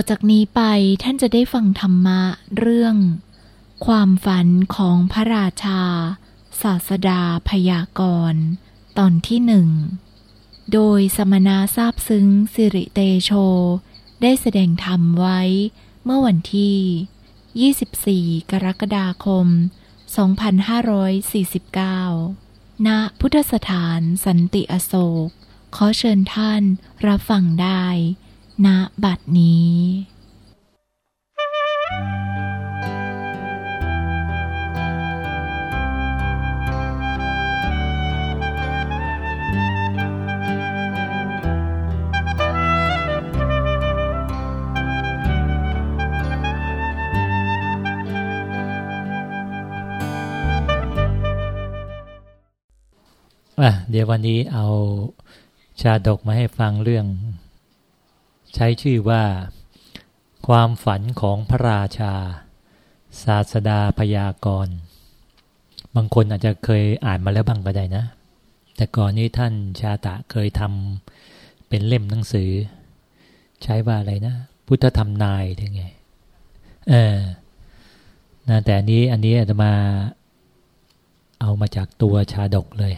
อจากนี้ไปท่านจะได้ฟังธรรมะเรื่อง ความฝันของพระราชา ศาสดาพยากรณ์ตอนที่หนึ่ง โดยสมณะทราบซึ้งสิริเตโช ได้แสดงธรรมไว้เมื่อวันที่ 24 กรกฎาคม 2549 ณ พุทธสถานสันติอโศก ขอเชิญท่านรับฟังได้ ณบัดนี้อะเดี๋ยววันนี้เอาชาดกมาให้ฟังเรื่อง ใช้ชื่อว่า ความฝันของพระราชา ศาสดาพยากรณ์บางคนอาจจะเคยอ่านมาแล้วบ้างก็ได้นะ แต่ก่อนนี้ท่านชาตะเคยทำเป็นเล่มหนังสือ ใช้ว่าอะไรนะ พุทธธรรมนายถึงไง เออนะแต่อันนี้อันนี้อาจจะมาเอามาจากตัวชาดกเลย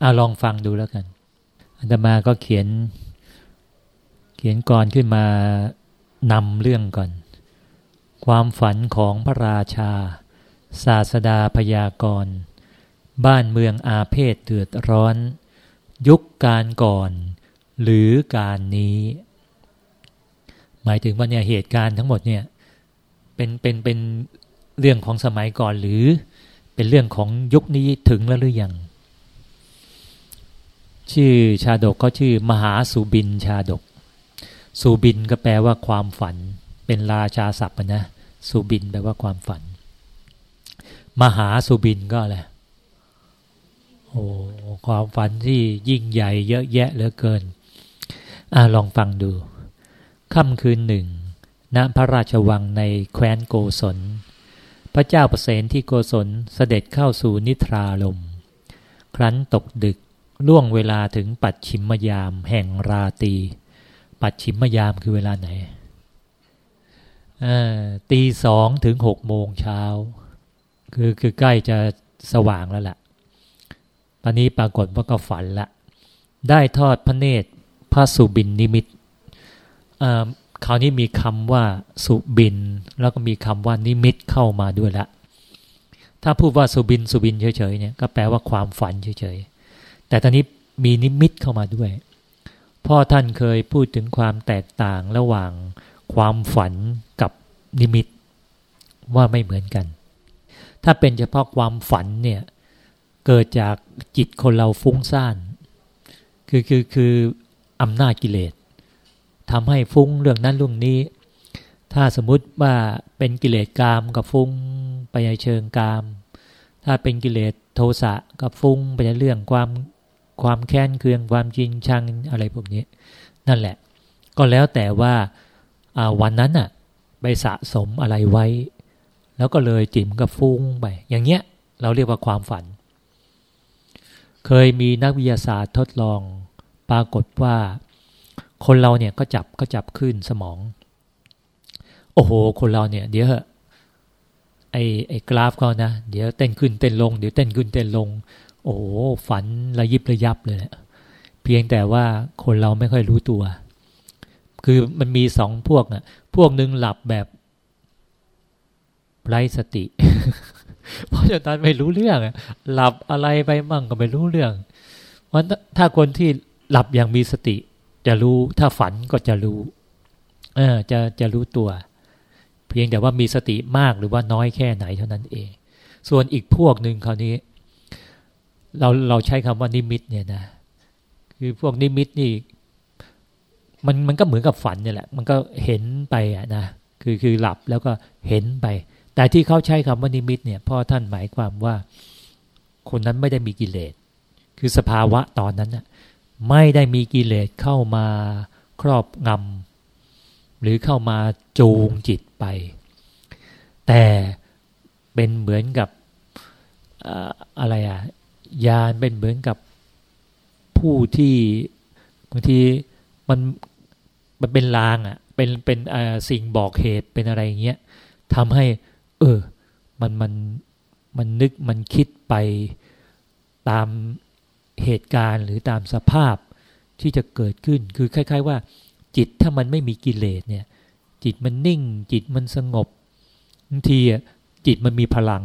เอาลองฟังดูแล้วกันอาตมาก็เขียน เขียนก่อนขึ้นมานำเรื่องก่อน ความฝันของพระราชา ศาสดาพยากรณ์บ้านเมืองอาเพศเดือดร้อน ยุคการก่อน หรือการนี้ หมายถึงว่าเนี่ยเหตุการณ์ทั้งหมดเนี่ยเป็นเป็นเป็นเรื่องของสมัยก่อนหรือเป็นเรื่องของยุคนี้ถึงแล้วหรือยังชื่อชาดกเขาชื่อมหาสุบินชาดก สุบินก็แปลว่าความฝัน เป็นราชาศัพท์นะสุบินแปลว่าความฝัน มหาสุบินก็อะไรโอ้ความฝันที่ยิ่งใหญ่เยอะแยะเหลือเกินอ่าลองฟังดูค่ำคืนหนึ่งณพระราชวังในแคว้นโกศล พระเจ้าประเสนที่โกศลเสด็จเข้าสู่นิทราลม ครั้นตกดึกล่วงเวลาถึงปัดชิมยามแห่งราตี ปัดชิมยามคือเวลาไหนตีสองถึงหกโมงเช้า คือคือใกล้จะสว่างแล้วละ่ะ ตอนนี้ปรากฏว่าก็ฝันละ ได้ทอดพระเนตรพระสุบินนิมิตคราวนี้มีคำว่าสุบิน แล้วก็มีคำว่านิมิตเข้ามาด้วยละ ถ้าพูดว่าสุบินสุบินเฉยๆเนี่ยก็แปลว่าความฝันเฉยๆ แต่ตอนนี้มีนิมิตเข้ามาด้วย พ่อท่านเคยพูดถึงความแตกต่างระหว่างความฝันกับนิมิตว่าไม่เหมือนกัน ถ้าเป็นเฉพาะความฝันเนี่ยเกิดจากจิตคนเราฟุ้งซ่าน คือคือคืออำนาจกิเลสทำให้ฟุ้งเรื่องนั้นเรื่องนี้ ถ้าสมมุติว่าเป็นกิเลสกามกับฟุ้งไปในเชิงกาม ถ้าเป็นกิเลสโทสะกับฟุ้งไปในเรื่องความ ความแค้นเคืองความจริงชังอะไรพวกนี้ นั่นแหละ ก็แล้วแต่ว่าวันนั้นอะไปสะสมอะไรไว้ แล้วก็เลยจิ๋มกับฟุ้งไป อย่างเงี้ยเราเรียกว่าความฝัน เคยมีนักวิทยาศาสตร์ทดลองปรากฏว่า คนเราเนี่ยก็จับก็จับขึ้นสมอง โอ้โห คนเราเนี่ย เดี๋ยวไอ้ไอ้กราฟเขานะ เดี๋ยวเต้นขึ้นเต้นลง เดี๋ยวเต้นขึ้นเต้นลง โอ้ฝันระยิบระยับเลยเพียงแต่ว่าคนเราไม่ค่อยรู้ตัว คือมันมีสองพวกนะพวกหนึ่งหลับแบบไร้สติ เพราะฉะนั้นไม่รู้เรื่องหลับอะไรไปมั่งก็ไม่รู้เรื่องเพราะถ้าคนที่หลับอย่างมีสติ จะรู้ถ้าฝันก็จะรู้เออจะจะรู้ตัว เพียงแต่ว่ามีสติมากหรือว่าน้อยแค่ไหนเท่านั้นเอง ส่วนอีกพวกหนึ่งคราวนี้ เราเราใช้คำว่านิมิตเนี่ยนะคือพวกนิมิตนี่มันมันก็เหมือนกับฝันเนี่ยแหละ มันก็เห็นไปอะนะคือคือหลับแล้วก็เห็นไป แต่ที่เขาใช้คำว่านิมิตเนี่ยพ่อท่านหมายความว่า คนนั้นไม่ได้มีกิเลส คือสภาวะตอนนั้นน่ะไม่ได้มีกิเลสเข้ามาครอบงำหรือเข้ามาจูงจิตไป แต่เป็นเหมือนกับอะไรอะ ยานเป็นเหมือนกับผู้ที่บางทีมันมันเป็นลางอะ่ะเป็นเป็นสิ่งบอกเหตุเป็นอะไรเงี้ยทำให้ เออ มันมันมันนึกมันคิดไปตามเหตุการณ์หรือตามสภาพที่จะเกิดขึ้น คือคล้ายๆว่า จิตถ้ามันไม่มีกิเลสเนี่ย จิตมันนิ่ง จิตมันสงบบางทีจิตมันมีพลัง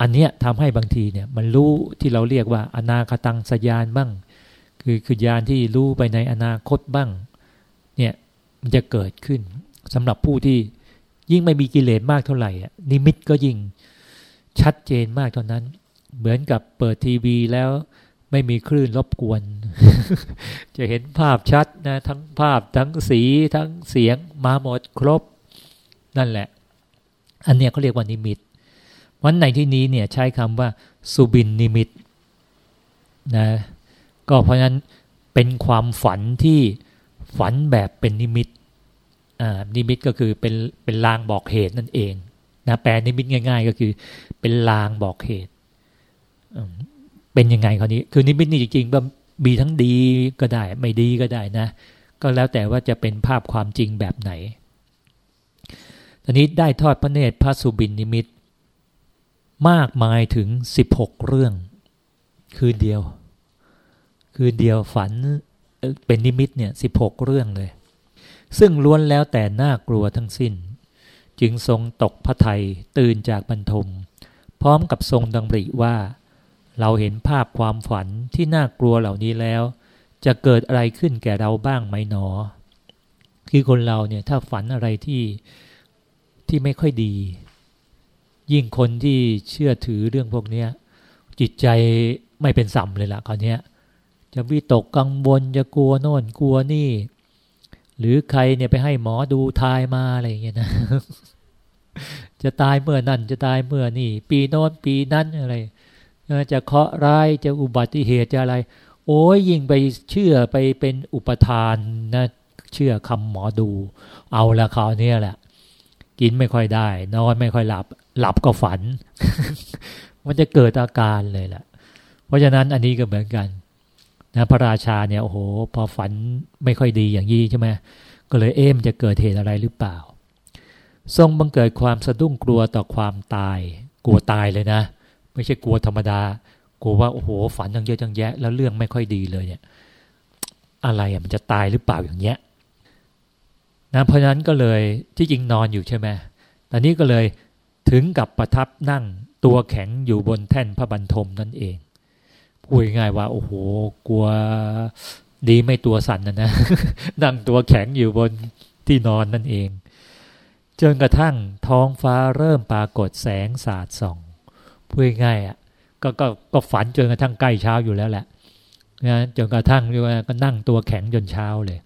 อันเนี้ยทำให้บางทีเนี่ยมันรู้ที่เราเรียกว่า อนาคตังสยานบ้าง คือคือยานที่รู้ไปในอนาคตบ้างเนี่ยมันจะเกิดขึ้นสำหรับผู้ที่ยิ่งไม่มีกิเลสมากเท่าไหร่นิมิตก็ยิ่งชัดเจนมากเท่านั้น เหมือนกับเปิดทีวีแล้วไม่มีคลื่นรบกวน จะเห็นภาพชัดนะทั้งภาพทั้งสีทั้งเสียงมาหมดครบ นั่นแหละ อันเนี้ยเขาเรียกว่านิมิต วันในที่นี้เนี่ยใช้คำว่าสุบินนิมิตนะก็เพราะนั้นเป็นความฝันที่ฝันแบบเป็นนิมิตอ่านิมิตก็คือเป็นเป็นลางบอกเหตุนั่นเองนะแปลนิมิตง่าย ๆ ก็คือเป็นลางบอกเหตุเป็นยังไงคราวนี้ คือนิมิตนี่จริงๆว่ามีทั้งดีก็ได้ ไม่ดีก็ได้นะ ก็แล้วแต่ว่าจะเป็นภาพความจริงแบบไหนตอนนี้ได้ทอดพระเนตรพระสุบินนิมิต มากมายถึงสิบหกเรื่อง คืนเดียว คืนเดียวฝันเป็นนิมิตเนี่ยสิบหกเรื่องเลย ซึ่งล้วนแล้วแต่น่ากลัวทั้งสิ้น จึงทรงตกพระไทยตื่นจากบรรทม พร้อมกับทรงดังริว่า เราเห็นภาพความฝันที่น่ากลัวเหล่านี้แล้ว จะเกิดอะไรขึ้นแก่เราบ้างไหมหนอ คือคนเราเนี่ยถ้าฝันอะไรที่ที่ไม่ค่อยดี ยิ่งคนที่เชื่อถือเรื่องพวกนี้จิตใจไม่เป็นสัมเลยล่ะคราวนี้จะวิตกกังวลจะกลัวโน่นกลัวนี่ หรือใครเนี่ยไปให้หมอดูทายมาอะไรอย่างเงี้ยนะจะตายเมื่อนั่นจะตายเมื่อนี่ ปีโน้นปีนั้นอะไรจะเคาะร้ายจะอุบัติเหตุจะอะไร โอ้ยยิ่งไปเชื่อไปเป็นอุปทานนะเชื่อคำหมอดู เอาละคราวนี้แหละ กินไม่ค่อยได้ นอนไม่ค่อยหลับ หลับก็ฝัน มันจะเกิดอาการเลยแหละเพราะฉะนั้นอันนี้ก็เหมือนกันนะพระราชาเนี่ยโอ้โห พอฝันไม่ค่อยดีอย่างยี่ใช่ไหมก็เลยเอ๊มจะเกิดเหตุอะไรหรือเปล่า ทรงบังเกิดความสะดุ้งกลัวต่อความตาย กลัวตายเลยนะ ไม่ใช่กลัวธรรมดากลัวว่าโอ้โหฝันยังเยอะจังแยะ แล้วเรื่องไม่ค่อยดีเลยเนี่ย อะไรอะมันจะตายหรือเปล่าอย่างเงี้ย นะเพราะนั้นก็เลยที่จริงนอนอยู่ใช่ไหมตอนนี้ก็เลยถึงกับประทับนั่งตัวแข็งอยู่บนแท่นพระบรรทมนั่นเองพูดง่ายว่า โอ้โห กลัวดีไม่ตัวสั่นนะนะนั่งตัวแข็งอยู่บนที่นอนนั่นเองจนกระทั่งท้องฟ้าเริ่มปรากฏแสงสาดส่องพูดง่ายอะก็ก็ก็ฝันจนกระทั่งใกล้เช้าอยู่แล้วแหละนะจนกระทั่งเรียกว่าก็นั่งตัวแข็งจนเช้าเลย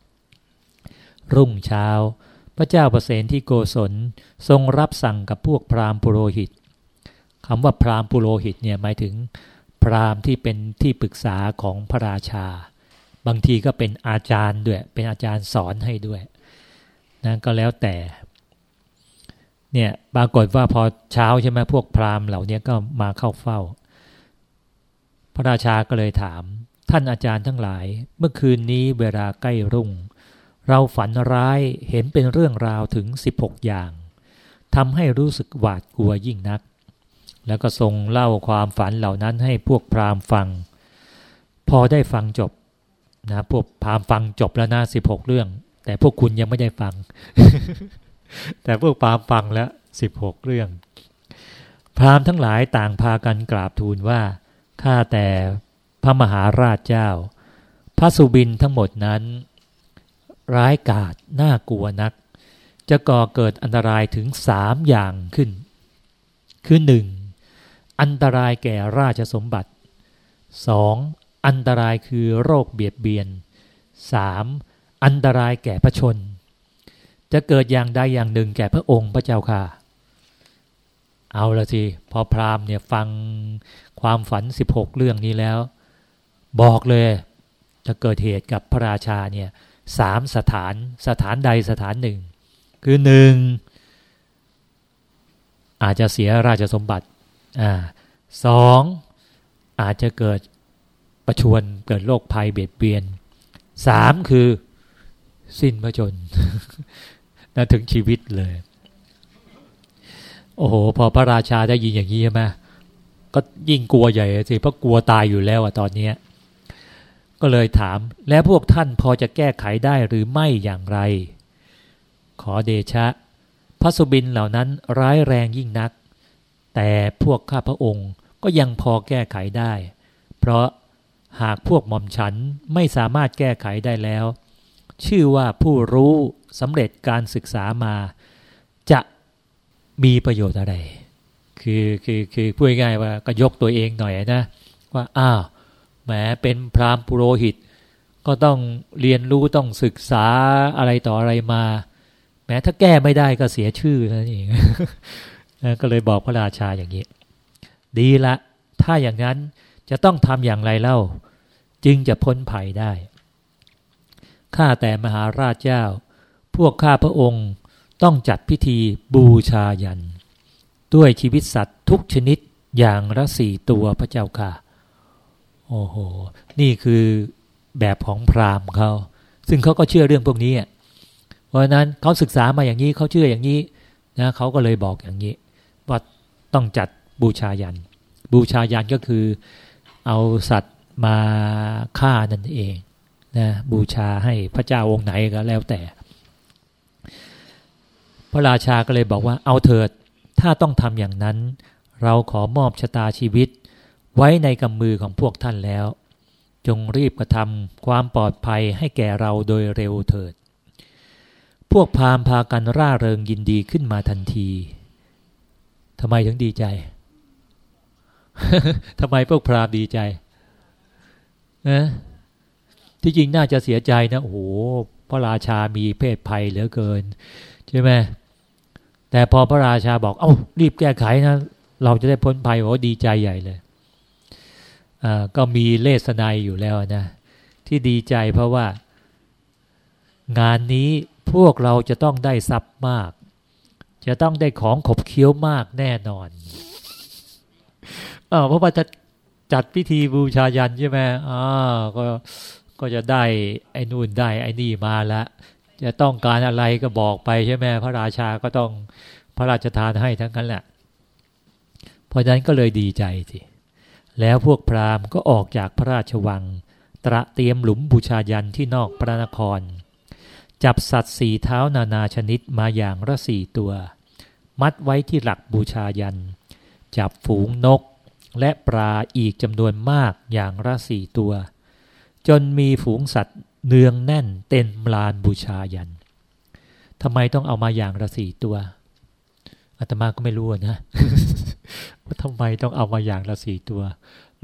รุ่งเช้า พระเจ้าประเสนที่โกศลทรงรับสั่งกับพวกพราหมณ์ปุโรหิตคำว่าพราหมณ์ปุโรหิตเนี่ยหมายถึง พราหมณ์ที่เป็นที่ปรึกษาของพระราชา บางทีก็เป็นอาจารย์ด้วย เป็นอาจารย์สอนให้ด้วยนะก็แล้วแต่เนี่ยปรากฏว่าพอเช้าใช่ไหมพวกพราหมณ์เหล่านี้ก็มาเข้าเฝ้า พระราชาก็เลยถาม ท่านอาจารย์ทั้งหลาย เมื่อคืนนี้เวลาใกล้รุ่ง เราฝันร้ายเห็นเป็นเรื่องราวถึง 16 อย่างทำให้รู้สึกหวาดกลัวยิ่งนัก แล้วก็ทรงเล่าความฝันเหล่านั้นให้พวกพราหมณ์ฟัง พอได้ฟังจบนะพวกพราหมณ์ฟังจบแล้วนะ16 เรื่อง แต่พวกคุณยังไม่ได้ฟัง แต่พวกพราหมณ์ฟังแล้วสิบหกเรื่อง พราหมณ์ทั้งหลายต่างพากันกราบทูลว่าข้าแต่พระมหาราชเจ้า พระสุบินทั้งหมดนั้น ร้ายกาจน่ากลัวนัก จะก่อเกิดอันตรายถึงสามอย่างขึ้น คือหนึ่งอันตรายแก่ราชสมบัติสองอันตรายคือโรคเบียดเบียนสามอันตรายแก่พระชน จะเกิดอย่างใดอย่างหนึ่งแก่พระองค์พระเจ้าค่ะ เอาละสิ พอพราหมณ์เนี่ยฟังความฝันสิบหกเรื่องนี้แล้ว บอกเลย จะเกิดเหตุกับพระราชาเนี่ย สามสถานสถานใดสถานหนึ่ง คือหนึ่งอาจจะเสียราชสมบัติอ่าสองอาจจะเกิดประชวนเกิดโรคภัยเบียดเบียนสามคือสิ้นพระชนนะถึงชีวิตเลย โอ้โห พอพระราชาได้ยินอย่างนี้ใช่ไหมก็ยิ่งกลัวใหญ่สิเพราะกลัวตายอยู่แล้วอะตอนเนี้ ก็เลยถามแล้วพวกท่านพอจะแก้ไขได้หรือไม่อย่างไร ขอเดชะ พระสุบินเหล่านั้นร้ายแรงยิ่งนัก แต่พวกข้าพระองค์ก็ยังพอแก้ไขได้ เพราะหากพวกหม่อมฉันไม่สามารถแก้ไขได้แล้ว ชื่อว่าผู้รู้สำเร็จการศึกษามา จะมีประโยชน์อะไร คือคือคือพูดง่ายว่าก็ยกตัวเองหน่อยนะ ว่าอ้าว แหมเป็นพราหมณ์ปุโรหิต ก็ต้องเรียนรู้ต้องศึกษาอะไรต่ออะไรมา แม้ถ้าแก้ไม่ได้ก็เสียชื่อนั่นเองก็เลยบอกพระราชาอย่างนี้ ดีละ ถ้าอย่างนั้นจะต้องทำอย่างไรเล่า จึงจะพ้นภัยได้ข้าแต่มหาราชเจ้า พวกข้าพระองค์ต้องจัดพิธีบูชายัน ด้วยชีวิตสัตว์ทุกชนิดอย่างละสี่ตัวพระเจ้าค่ะ โอ้โห นี่คือแบบของพราหมณ์เขา ซึ่งเขาก็เชื่อเรื่องพวกนี้เพราะนั้นเขาศึกษามาอย่างนี้เขาเชื่ออย่างนี้นะเขาก็เลยบอกอย่างนี้ว่าต้องจัดบูชายัน บูชายันก็คือเอาสัตว์มาฆ่านั่นเองนะบูชาให้พระเจ้าองค์ไหนก็แล้วแต่ พระราชาก็เลยบอกว่าเอาเถิด ถ้าต้องทำอย่างนั้น เราขอมอบชะตาชีวิต ไว้ในกำมือของพวกท่านแล้ว จงรีบกระทำความปลอดภัยให้แก่เราโดยเร็วเถิด พวกพามพากันร่าเริงยินดีขึ้นมาทันทีทำไมถึงดีใจทำไมพวกพราหมณ์ดีใจนะที่จริงน่าจะเสียใจนะโอ้โหพระราชามีเพศภัยเหลือเกิน ใช่ไหมแต่พอพระราชาบอก เอา้ารีบแก้ไขนะ เราจะได้พ้นภัยโอ้ดีใจใหญ่เลย ก็มีเลสนายอยู่แล้วนะ ที่ดีใจเพราะว่า งานนี้พวกเราจะต้องได้ทรัพย์มาก จะต้องได้ของขบเคี้ยวมากแน่นอนเพราะว่าจะจัดพิธีบูชายันใช่ไหมอ่าก็ก็จะได้ไอ้นู่นได้ไอ้นี่มาแล้วจะต้องการอะไรก็บอกไปใช่ไหมพระราชาก็ต้องพระราชทานให้ทั้งนั้นแหละ เพราะฉะนั้นก็เลยดีใจสิ แล้วพวกพราหมณ์ก็ออกจากพระราชวัง ตระเตรียมหลุมบูชายันที่นอกพระนคร จับสัตว์สีเท้านานาชนิดมาอย่างละสี่ตัว มัดไว้ที่หลักบูชายัน จับฝูงนกและปลาอีกจำนวนมากอย่างละสี่ตัว จนมีฝูงสัตว์เนืองแน่นเต็มลานบูชายันทำไมต้องเอามาอย่างละสี่ตัวอาตมาก็ไม่รู้นะ ว่าทำไมต้องเอามาอย่างละสี่ตัว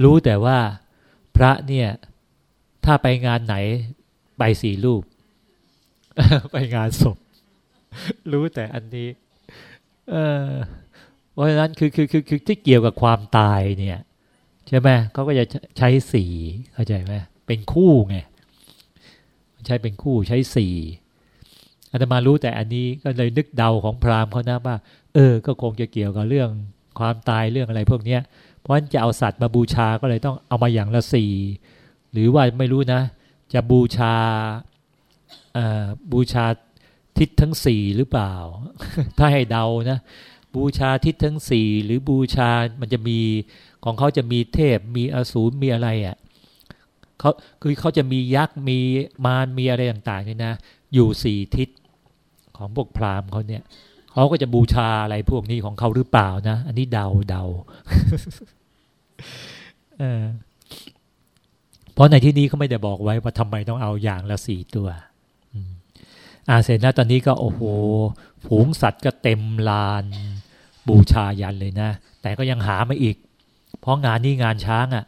รู้แต่ว่าพระเนี่ย ถ้าไปงานไหนไปสี่รูป ไปงานศพ รู้แต่อันนี้ เออเพราะฉะนั้นคือคือคือคือที่เกี่ยวกับความตายเนี่ยใช่ไหมเขาก็จะใช้สีเข้าใจไหมเป็นคู่ไงใช้เป็นคู่ใช้สีอาตมารู้แต่อันนี้ก็เลยนึกเดาของพราหมณ์เขานะว่า เออ ก็คงจะเกี่ยวกับเรื่อง ความตายเรื่องอะไรพวกเนี้ย เพราะฉะนั้นจะเอาสัตว์มาบูชาก็เลยต้องเอามาอย่างละสี่หรือว่าไม่รู้นะ จะบูชาบูชาทิศทั้งสี่หรือเปล่า ถ้าให้เดานะ บูชาทิศทั้งสี่หรือบูชามันจะมีของเขาจะมีเทพมีอสูรมีอะไรอะ่ะเขาคือเขาจะมียักษ์มีมารมีอะไรต่างๆนี่นะ อยู่สี่ทิศของพวกพราหมณ์เขาเนี่ย เขาก็จะบูชาอะไรพวกนี้ของเขาหรือเปล่านะ อันนี้เดาเดาเพราะในที่นี้เขาไม่ได้บอกไว้ว่าทำไมต้องเอาอย่างละสี่ตัวอาเสร็จนะตอนนี้ก็โอ้โหฝูงสัตว์ก็เต็มลาน บูชายันเลยนะ แต่ก็ยังหาไม่อีก เพราะงานนี้งานช้างอะ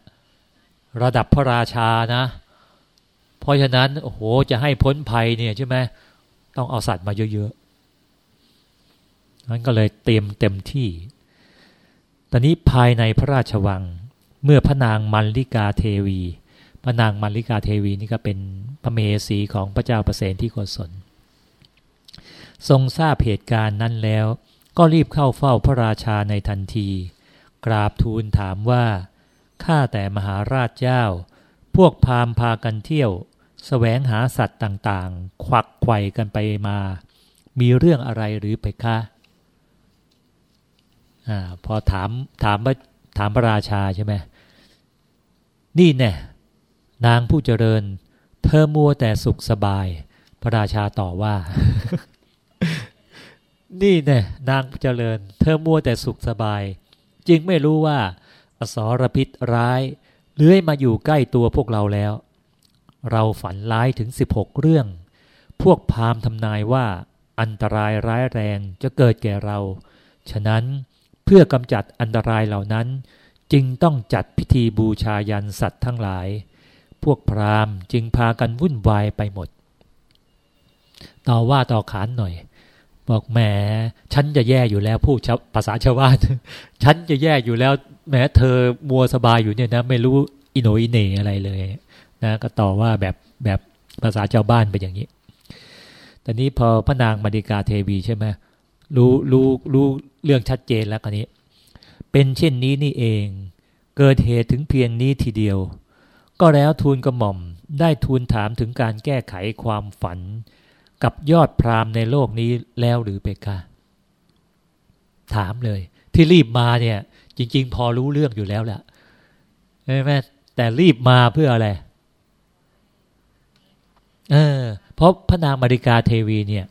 ระดับพระราชานะ เพราะฉะนั้นโอ้โหจะให้พ้นภัยเนี่ยใช่ไหมต้องเอาสัตว์มาเยอะๆ นั้นก็เลยเต็มเต็มที่ ตอนนี้ภายในพระราชวัง เมื่อพระนางมัลลิกาเทวี พระนางมัลลิกาเทวีนี่ก็เป็นพระเมสีของพระเจ้าประเสนที่โกศล ทรงทราบเหตุการณ์นั้นแล้ว ก็รีบเข้าเฝ้าพระราชาในทันที กราบทูลถามว่า ข้าแต่มหาราชเจ้า พวกพามพากันเที่ยวแสวงหาสัตว์ต่างๆ ควักไขว่กันไปมา มีเรื่องอะไรหรือไปคะ อพอถามถามถามพระราชาใช่ไหมนี่แน่นางผู้เจริญ เธอมัวแต่สุขสบาย พระราชาต่อว่า นี่แน่นางผู้เจริญ เธอมัวแต่สุขสบาย จึงไม่รู้ว่าอสรพิษร้ายเลื้อยมาอยู่ใกล้ตัวพวกเราแล้ว เราฝันร้ายถึงสิบหกเรื่อง พวกพามทำนายว่าอันตรายร้ายแรงจะเกิดแก่เรา ฉะนั้น พื่อกำจัดอันตรายเหล่านั้น จึงต้องจัดพิธีบูชายันสัตว์ทั้งหลาย พวกพราหมณ์จึงพากันวุ่นวายไปหมด ต่อว่าต่อขานหน่อย บอกแหมฉันจะแย่อยู่แล้วพูดภาษาชาวบ้านฉันจะแย่อยู่แล้วแม้เธอมัวสบายอยู่เนี่ยนะไม่รู้อิโนอิเนอะไรเลยนะก็ต่อว่าแบบแบบภาษาชาวบ้านเป็นอย่างนี้ ตอนนี้พอพระนางมาริกาเทวีใช่ไหม รู้รู้รู้เรื่องชัดเจนแล้วคนนี้ เป็นเช่นนี้นี่เอง เกิดเหตุถึงเพียงนี้ทีเดียว ก็แล้วทูลกระหม่อมได้ทูลถามถึงการแก้ไขความฝัน กับยอดพราหมณ์ในโลกนี้แล้วหรือเปกาถามเลย ที่รีบมาเนี่ย จริง ๆ พอรู้เรื่องอยู่แล้วแหละใช่ไหมแต่รีบมาเพื่ออะไรเออเพราะพระนางมาริกาเทวีเนี่ย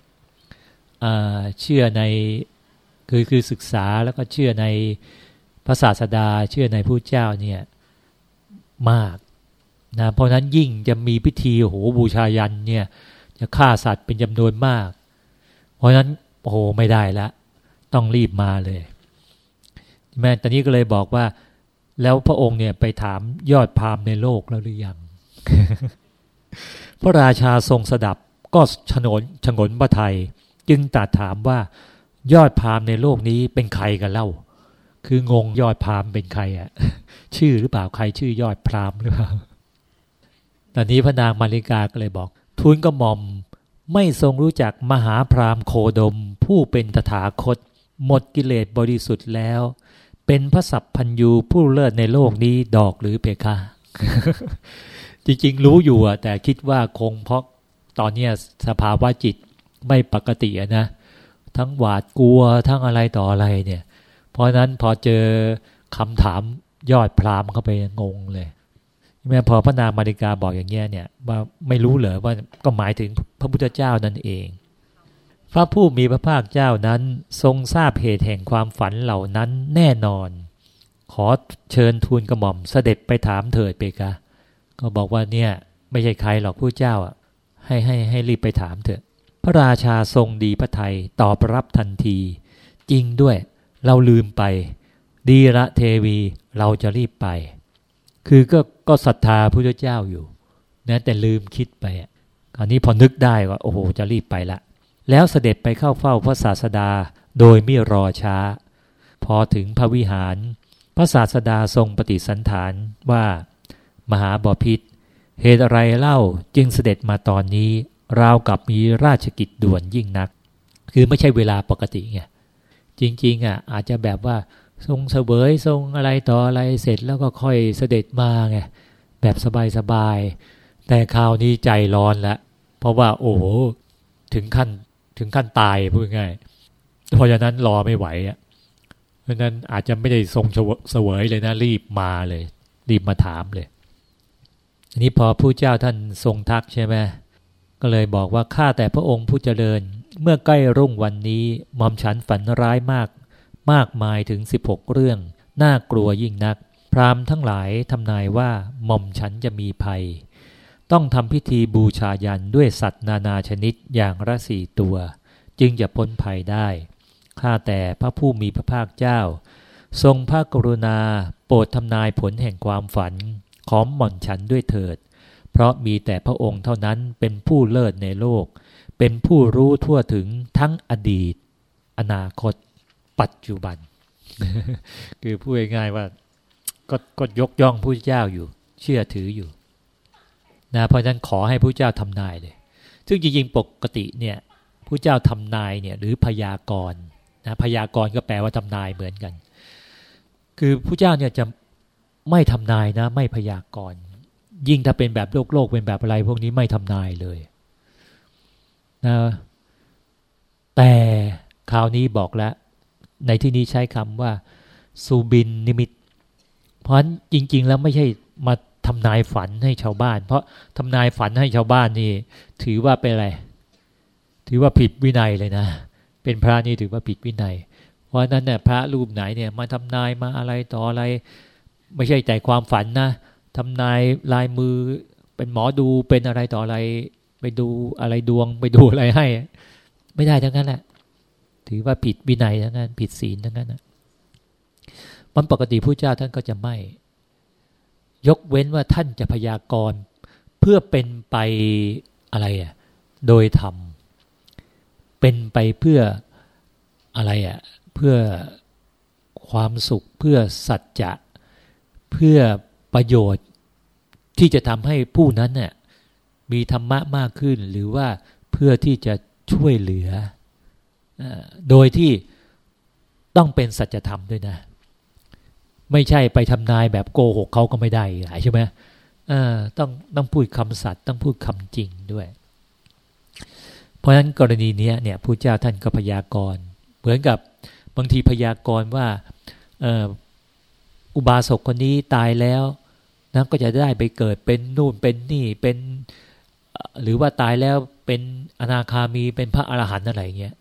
เชื่อในคือคือศึกษาแล้วก็เชื่อในพระศาสดา เชื่อในผู้เจ้าเนี่ยมากนะเพราะนั้นยิ่งจะมีพิธีโหบูชายันเนี่ยจะฆ่าสัตว์เป็นจำนวนมาก เพราะนั้นโอ้โหไม่ได้ละ ต้องรีบมาเลย แม่ตอนนี้ก็เลยบอกว่า แล้วพระองค์เนี่ยไปถามยอดพามในโลกแล้วหรือยัง พระราชาทรงสดับก็ฉนนฉงนพระไทย จึงตัดถามว่ายอดพามในโลกนี้เป็นใครกันเล่า คืองงยอดพามเป็นใครอะชื่อหรือเปล่าใครชื่อยอดพรามหรือเปล่าตอนนี้พระนางมาริกาก็เลยบอกทูลกระหม่อมไม่ทรงรู้จักมหาพรามโคดม ผู้เป็นตถาคต หมดกิเลสบริสุทธิ์แล้ว เป็นพระสัพพัญยูผู้เลิศในโลกนี้ดอกหรือเพคะจริงๆรู้อยู่อะแต่คิดว่าคงเพราะตอนนี้สภาวะจิต ไม่ปกตินะ ทั้งหวาดกลัวทั้งอะไรต่ออะไรเนี่ย เพราะนั้นพอเจอคำถามยอดพรามเข้าไปงงเลยแม้พอพระนางมาริกาบอกอย่างเงี้ยเนี่ยว่าไม่รู้เหรอว่าก็หมายถึงพระพุทธเจ้านั่นเอง พระผู้มีพระภาคเจ้านั้นทรงทราบเหตุแห่งความฝันเหล่านั้นแน่นอน ขอเชิญทูลกระหม่อมเสด็จไปถามเถิดเปกะก็บอกว่าเนี่ยไม่ใช่ใครหรอกผู้เจ้าอะให้ให้ให้รีบไปถามเถอะ พระราชาทรงดีพระไทยตอบรับทันที จริงด้วย เราลืมไป ดีละเทวีเราจะรีบไป คือก็ก็ศรัทธาพระเจ้าอยู่นะแต่ลืมคิดไปอะคราวนี้พอนึกได้ว่าโอ้โหจะรีบไปละ แล้วเสด็จไปเข้าเฝ้าพระศาสดาโดยไม่รอช้า พอถึงพระวิหาร พระศาสดาทรงปฏิสันฐานว่า มหาบอพิษเหตุอะไรเล่าจึงเสด็จมาตอนนี้ ราวกับมีราชกิจด่วนยิ่งนัก คือไม่ใช่เวลาปกติไงจริงๆอะอาจจะแบบว่าทรงเสวยทรงอะไรต่ออะไรเสร็จแล้วก็ค่อยเสด็จมาไงแบบสบายๆแต่คราวนี้ใจร้อนละเพราะว่าโอ้โหถึงขั้นถึงขั้นตายพูดง่ายเพราะฉะนั้นรอไม่ไหวอะเพราะนั้นอาจจะไม่ได้ทรงเสวยเลยนะรีบมาเลย รีบมาถามเลยอันนี้พอผู้เจ้าท่านทรงทักใช่ไหม ก็เลยบอกว่าข้าแต่พระองค์ผู้เจริญ เมื่อใกล้รุ่งวันนี้มอมฉันฝันร้ายมาก มากมายถึง 16 เรื่อง น่ากลัวยิ่งนัก พราหมณ์ทั้งหลายทำนายว่าหม่อมฉันจะมีภัย ต้องทำพิธีบูชายันด้วยสัตว์นานาชนิดอย่างละสี่ตัว จึงจะพ้นภัยได้ ข้าแต่พระผู้มีพระภาคเจ้า ทรงพระกรุณา โปรดทำนายผลแห่งความฝัน ของหม่อนฉันด้วยเถิด ราะมีแต่พระองค์เท่านั้นเป็นผู้เลิศในโลก เป็นผู้รู้ทั่วถึงทั้งอดีต อนาคต ปัจจุบัน คือพูดง่ายๆว่าก็ก็ยกย่องผู้เจ้าอยู่ เชื่อถืออยู่นะเพราะฉะนั้นขอให้ผู้เจ้าทำนายเลย ซึ่งจริงๆปกติเนี่ยผู้เจ้าทำนายเนี่ยหรือพยากรณ์นะพยากรณ์ก็แปลว่าทำนายเหมือนกัน คือผู้เจ้าเนี่ยจะไม่ทำนายนะ ไม่พยากรณ์ ยิ่งถ้าเป็นแบบโลกโลกเป็นแบบอะไร พวกนี้ไม่ทำนายเลยนะแต่คราวนี้บอกแล้ว ในที่นี้ใช้คำว่าซูบินนิมิต เพราะฉะนั้นจริง ๆ แล้วไม่ใช่มาทำนายฝันให้ชาวบ้าน เพราะทำนายฝันให้ชาวบ้านนี่ ถือว่าเป็นอะไร ถือว่าผิดวินัยเลยนะ เป็นพระนี่ถือว่าผิดวินัย เพราะนั้นเนี่ยพระรูปไหนเนี่ยมาทำนายมาอะไรต่ออะไร ไม่ใช่ใจความฝันนะ ทำนายลายมือเป็นหมอดูเป็นอะไรต่ออะไร ไปดูอะไรดวง ไปดูอะไรให้ ไม่ได้ทั้งนั้นแหละถือว่าผิดวินัยทั้งนั้น ผิดศีลทั้งนั้นนะมันปกติผู้เจ้าท่านก็จะไม่ ยกเว้นว่าท่านจะพยากรณ์เพื่อเป็นไปอะไรอะโดยธรรมเป็นไปเพื่ออะไรอะเพื่อความสุขเพื่อสัจจะ เพื่อ ประโยชน์ที่จะทำให้ผู้นั้นเนี่ยมีธรรมะมากขึ้น หรือว่าเพื่อที่จะช่วยเหลือ โดยที่ต้องเป็นสัจธรรมด้วยนะ ไม่ใช่ไปทำนายแบบโกหกเขาก็ไม่ได้ใช่ไหมต้องต้องพูดคำสัตย์ต้องพูดคำจริงด้วย เพราะฉะนั้นกรณีนี้เนี่ยผู้เจ้าท่านก็พยากรณ์ เหมือนกับบางทีพยากรณ์ว่า อุบาสกคนนี้ตายแล้วนะก็จะได้ไปเกิดเป็นนู่นเป็นนี่เป็น หรือว่าตายแล้วเป็นอนาคามีเป็นพระอรหันต์อะไรเงี้ย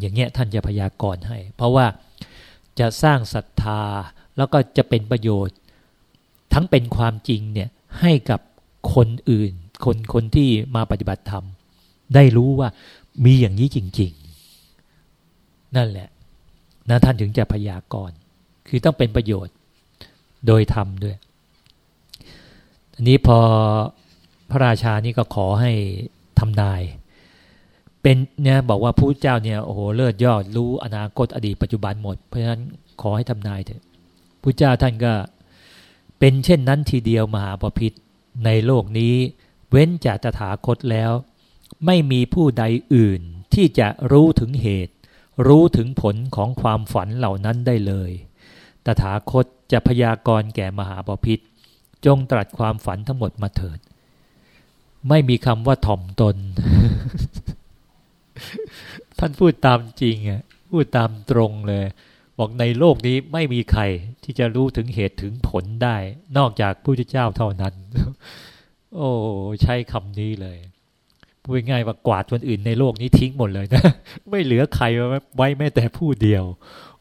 อย่างเงี้ยท่านจะพยากรณ์ให้ เพราะว่าจะสร้างศรัทธาแล้วก็จะเป็นประโยชน์ ทั้งเป็นความจริงเนี่ยให้กับคนอื่น คนคนที่มาปฏิบัติธรรม ได้รู้ว่ามีอย่างนี้จริง ๆ นั่นแหละนะท่านถึงจะพยากรณ์คือต้องเป็นประโยชน์ โดยธรรมด้วยอันนี้พอพระราชานี่ก็ขอให้ทำนาย เป็นเนี่ยบอกว่าผู้เจ้าเนี่ยโอ้โหเลิศยอดรู้อนาคตอดีตปัจจุบันหมด เพราะฉะนั้นขอให้ทำนายเถอะผู้เจ้าท่านก็เป็นเช่นนั้นทีเดียวมหาปพิธในโลกนี้ เว้นจากตถาคตแล้ว ไม่มีผู้ใดอื่นที่จะรู้ถึงเหตุ รู้ถึงผลของความฝันเหล่านั้นได้เลย ตถาคตจะพยากรณ์แก่มหาปพิธจงตรัสความฝันทั้งหมดมาเถิด ไม่มีคำว่าถ่อมตน ท่านพูดตามจริงอะพูดตามตรงเลย บอกในโลกนี้ไม่มีใครที่จะรู้ถึงเหตุถึงผลได้ นอกจากพระเจ้าเท่านั้น โอ้ใช้คำนี้เลยพูดง่ายว่ากวาดคนอื่นในโลกนี้ทิ้งหมดเลยนะ ไม่เหลือใครไว้แม้แต่ผู้เดียว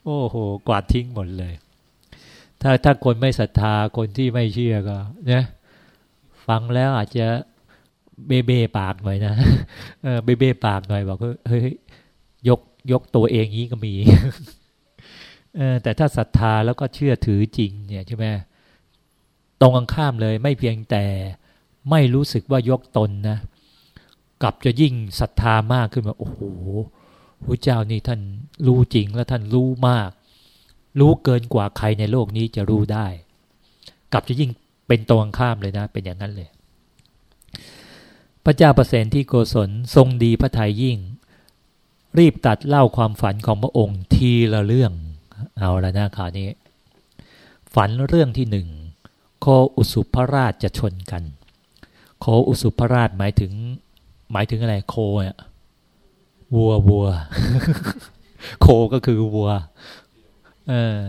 โอ้โห กวาดทิ้งหมดเลย ถ้าถ้าคนไม่ศรัทธาคนที่ไม่เชื่อก็เนี่ยฟังแล้วอาจจะเบเบปากหน่อยนะเออเบเบปากหน่อยบอกเฮ้ยยกยกตัวเองนี้ก็มีเออแต่ถ้าศรัทธาแล้วก็เชื่อถือจริง เนี่ยใช่ไหมตรงกันข้ามเลย ไม่เพียงแต่ไม่รู้สึกว่ายกตนนะกลับจะยิ่งศรัทธามากขึ้นมาโอ้โหพระเจ้านี่ท่านรู้จริงแล้วท่านรู้มาก รู้เกินกว่าใครในโลกนี้จะรู้ได้ กลับจะยิ่งเป็นตรงข้ามเลยนะ เป็นอย่างนั้นเลย พระเจ้าประเสนที่โกศลทรงดีพระทัยยิ่ง รีบตัดเล่าความฝันของพระองค์ทีละเรื่อง เอาละนะข่าวนี้ ฝันเรื่องที่หนึ่งโคอุสุภราชจะชนกัน โคอุสุภราชหมายถึง หมายถึงอะไรโคเนี่ยวัววัว โคก็คือวัว เออ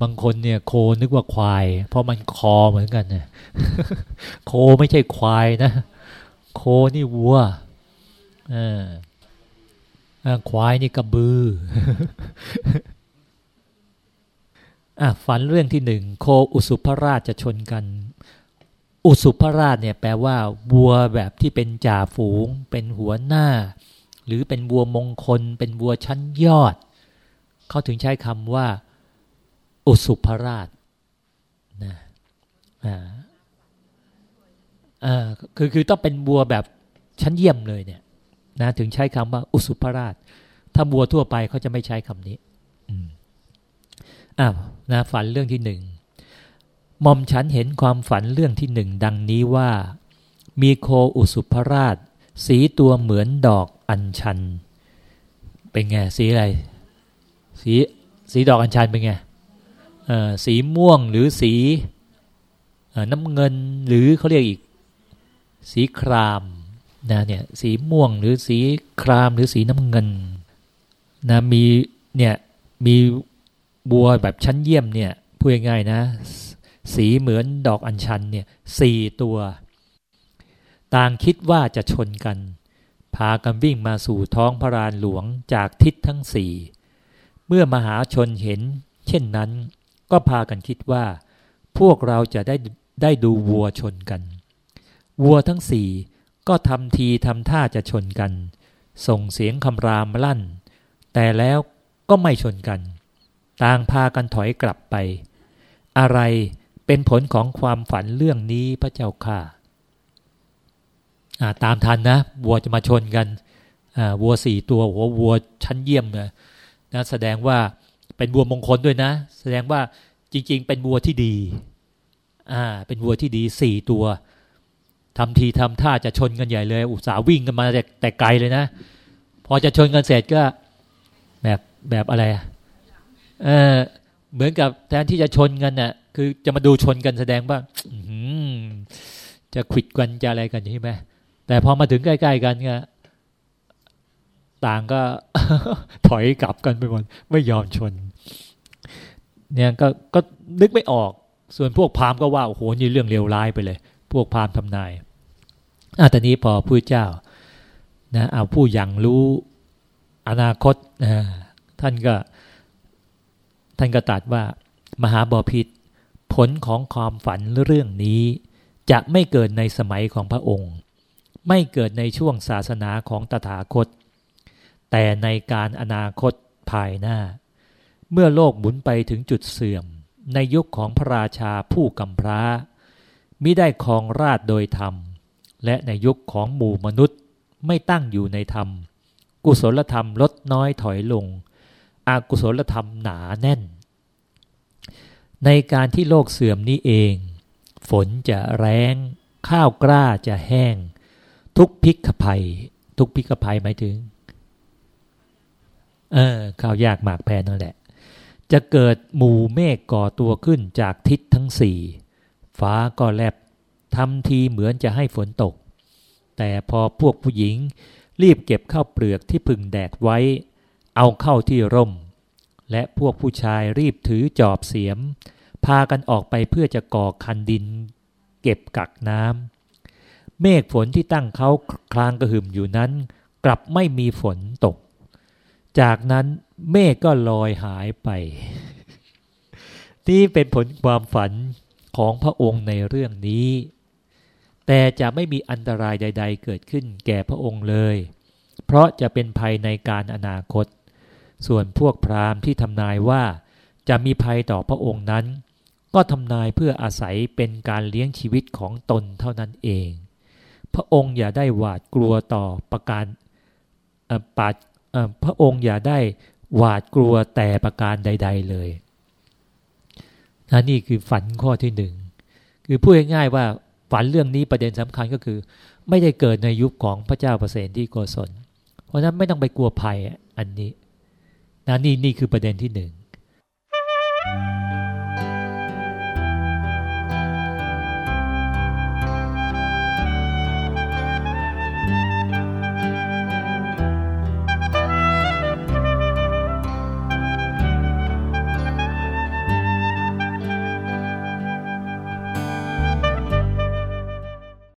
บางคนเนี่ยโคนึกว่าควาย เพราะมันคอเหมือนกันเนี่ยโคไม่ใช่ควายนะ โคนี่วัวเออควายนี่กระบืออะฝันเรื่องที่หนึ่งโคอุสุภราชจะชนกัน อุสุภราชเนี่ยแปลว่าวัวแบบที่เป็นจ่าฝูง เป็นหัวหน้า หรือเป็นวัวมงคล เป็นวัวชั้นยอด เขาถึงใช้คำว่า อุสุภราชนะอ่าอ่าคือคือต้องเป็นบัวแบบชั้นเยี่ยมเลยเนี่ยนะถึงใช้คำว่าอุสุภราช ถ้าบัวทั่วไปเขาจะไม่ใช้คำนี้อ้าวนะฝันเรื่องที่หนึ่งมอมฉันเห็นความฝันเรื่องที่หนึ่งดังนี้ว่า มีโคอุสุภราช สีตัวเหมือนดอกอัญชัน เป็นไงสีอะไร สีสีดอกอัญชันเป็นไง สีม่วงหรือสีน้ำเงินหรือเขาเรียกอีก สีครามนะเนี่ยสีม่วงหรือสีครามหรือสีน้ำเงินนะมีเนี่ยมีบัวแบบชั้นเยี่ยมเนี่ยพูดง่ายๆนะ สีเหมือนดอกอัญชันเนี่ยสี่ตัว ต่างคิดว่าจะชนกัน พากันวิ่งมาสู่ท้องพระรานหลวงจากทิศทั้งสี่เมื่อมหาชนเห็น เช่นนั้น ก็พากันคิดว่า พวกเราจะได้ได้ดูวัวชนกัน วัวทั้งสี่ก็ทำทีทำท่าจะชนกัน ส่งเสียงคำรามลั่น แต่แล้วก็ไม่ชนกัน ต่างพากันถอยกลับไป อะไรเป็นผลของความฝันเรื่องนี้พระเจ้าค่ะตามทันนะวัวจะมาชนกันวัวสี่ตัวหัววัวชั้นเยี่ยมเลยนะแสดงว่า เป็นวัวมงคลด้วยนะ แสดงว่าจริง ๆ เป็นวัวที่ดี อ่า เป็นวัวที่ดีสี่ตัวทำทีทำท่าจะชนกันใหญ่เลย อุตสาวิ่งกันมาแต่แต่ไกลเลยนะ พอจะชนกันเสร็จก็แบบแบบอะไรเออเหมือนกับแทนที่จะชนกันน่ะ คือจะมาดูชนกันแสดงว่าจะขิดกันจะอะไรกันใช่ไหมแต่พอมาถึงใกล้ ๆ กันก็ต่างก็ถอยกลับกันไปหมดไม่ยอมชน เนี่ยก็ก็นึกไม่ออก ส่วนพวกพราหมณ์ก็ว่าโอ้โหนี่เรื่องเลวร้ายไปเลย พวกพราหมณ์ทำนายอะตอนนี้พอผู้เจ้านะเอาผู้อยังรู้อนาคตนะท่านก็ท่านก็ตัดว่ามหาบอพิษผลของความฝันเรื่องนี้ จะไม่เกิดในสมัยของพระองค์ ไม่เกิดในช่วงศาสนาของตถาคต แต่ในการอนาคตภายหน้า เมื่อโลกหมุนไปถึงจุดเสื่อม ในยุคของพระราชาผู้กำพร้ามิได้ครองราชโดยธรรม และในยุคของหมู่มนุษย์ไม่ตั้งอยู่ในธรรม กุศลธรรมลดน้อยถอยลง อากุศลธรรมหนาแน่น ในการที่โลกเสื่อมนี้เอง ฝนจะแรงข้าวกล้าจะแห้ง ทุกพิกภัย ทุกพิกภัยหมายถึง เออข้าวยากหมากแพนนั่นแหละ จะเกิดหมู่เมฆก่อตัวขึ้นจากทิศทั้งสี่ฟ้าก็แลบทำทีเหมือนจะให้ฝนตก แต่พอพวกผู้หญิงรีบเก็บข้าวเปลือกที่พึงแดดไว้ เอาเข้าที่ร่ม และพวกผู้ชายรีบถือจอบเสียม พากันออกไปเพื่อจะก่อคันดิน เก็บกักน้ำเมฆฝนที่ตั้งเขาคลางกระหึ่มอยู่นั้น กลับไม่มีฝนตก จากนั้น เมฆก็ลอยหายไป ที่เป็นผลความฝันของพระองค์ในเรื่องนี้ แต่จะไม่มีอันตรายใด ๆ เกิดขึ้นแก่พระองค์เลย เพราะจะเป็นภัยในการอนาคต ส่วนพวกพราหมณ์ที่ทำนายว่าจะมีภัยต่อพระองค์นั้น ก็ทำนายเพื่ออาศัยเป็นการเลี้ยงชีวิตของตนเท่านั้นเอง พระองค์อย่าได้หวาดกลัวต่อประการปาดพระองค์อย่าได้ หวาดกลัวแต่ประการใด ๆ เลยนะนี่คือฝันข้อที่หนึ่งคือพูดง่ายๆว่าฝันเรื่องนี้ประเด็นสำคัญก็คือ ไม่ได้เกิดในยุคของพระเจ้าประเสนที่โกศล เพราะนั้นไม่ต้องไปกลัวภัยอันนี้นะนี่นี่คือประเด็นที่หนึ่ง